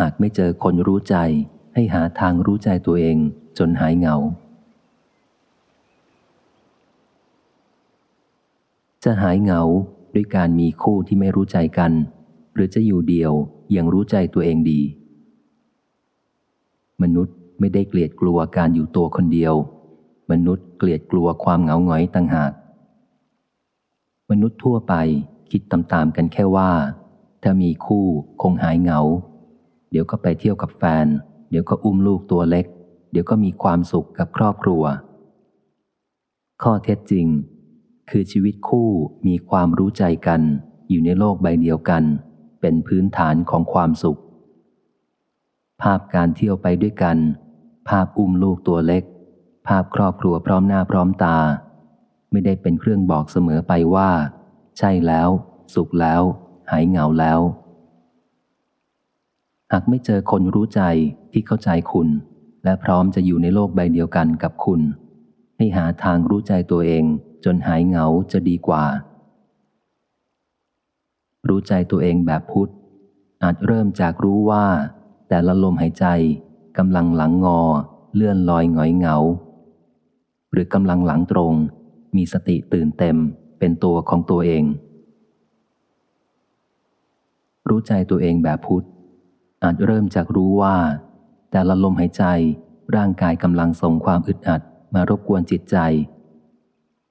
หากไม่เจอคนรู้ใจ ให้หาทางรู้ใจตัวเองจนหายเหงา จะหายเหงาด้วยการมีคู่ที่ไม่รู้ใจกัน หรือจะอยู่เดียวยังรู้ใจตัวเองดี มนุษย์ไม่ได้เกลียดกลัวการอยู่ตัวคนเดียว มนุษย์เกลียดกลัวความเหงาหงอยต่างหาก มนุษย์ทั่วไปคิดตามๆกันแค่ว่า ถ้ามีคู่คงหายเหงา เดี๋ยวก็ไปเที่ยวกับแฟน เดี๋ยวก็อุ้มลูกตัวเล็ก เดี๋ยวก็มีความสุขกับครอบครัว ข้อเท็จจริง คือชีวิตคู่มีความรู้ใจกัน อยู่ในโลกใบเดียวกัน เป็นพื้นฐานของความสุข ภาพการเที่ยวไปด้วยกัน ภาพอุ้มลูกตัวเล็ก ภาพครอบครัวพร้อมหน้าพร้อมตา ไม่ได้เป็นเครื่องบอกเสมอไปว่า ใช่แล้ว สุขแล้ว หายเหงาแล้ว หากไม่เจอคนรู้ใจที่เข้าใจคุณ และพร้อมจะอยู่ในโลกใบเดียวกันกับคุณ ให้หาทางรู้ใจตัวเอง จนหายเหงาจะดีกว่า รู้ใจตัวเองแบบพุทธ อาจเริ่มจากรู้ว่า แต่ละลมหายใจกำลังหลังงอ เลื่อนลอยหงอยเหงา หรือกำลังหลังตรง มีสติตื่นเต็มเป็นตัวของตัวเอง รู้ใจตัวเองแบบพุทธ อาจเริ่มจากรู้ว่า แต่ละลมหายใจร่างกายกำลังส่งความอึดอัดมารบกวนจิตใจ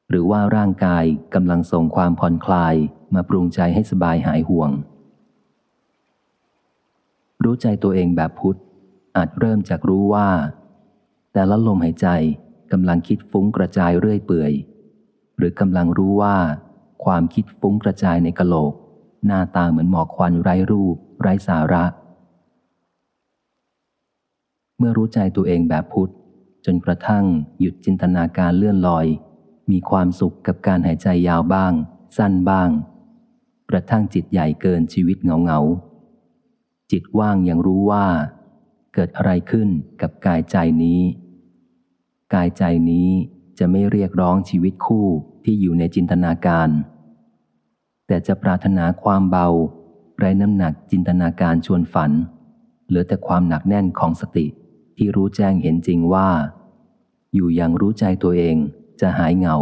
หรือว่าร่างกายกำลังส่งความผ่อนคลายมาปรุงใจให้สบายหายห่วง รู้ใจตัวเองแบบพุทธ อาจเริ่มจากรู้ว่า แต่ละลมหายใจกำลังคิดฟุ้งกระจายเรื่อยเปื่อย หรือกำลังรู้ว่า ความคิดฟุ้งกระจายในกะโหลก หน้าตาเหมือนหมอกควันไร้รูป ไร้สาระ เมื่อรู้ใจตัวเองแบบพุทธ จนกระทั่งหยุดจินตนาการเลื่อนลอย มีความสุขกับการหายใจยาวบ้าง สั้นบ้างกระทั่งจิตใหญ่เกินชีวิตเงาเงาจิตว่างยังรู้ว่า เกิดอะไรขึ้นกับกายใจนี้ กายใจนี้จะไม่เรียกร้องชีวิตคู่ที่อยู่ในจินตนาการ แต่จะปรารถนาความเบา ไร้น้ำหนักจินตนาการชวนฝัน เหลือแต่ความหนักแน่นของสติ ที่รู้แจ้งเห็นจริงว่า อยู่อย่างรู้ใจตัวเองจะหายเหงา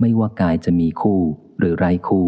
ไม่ว่ากายจะมีคู่หรือไร้คู่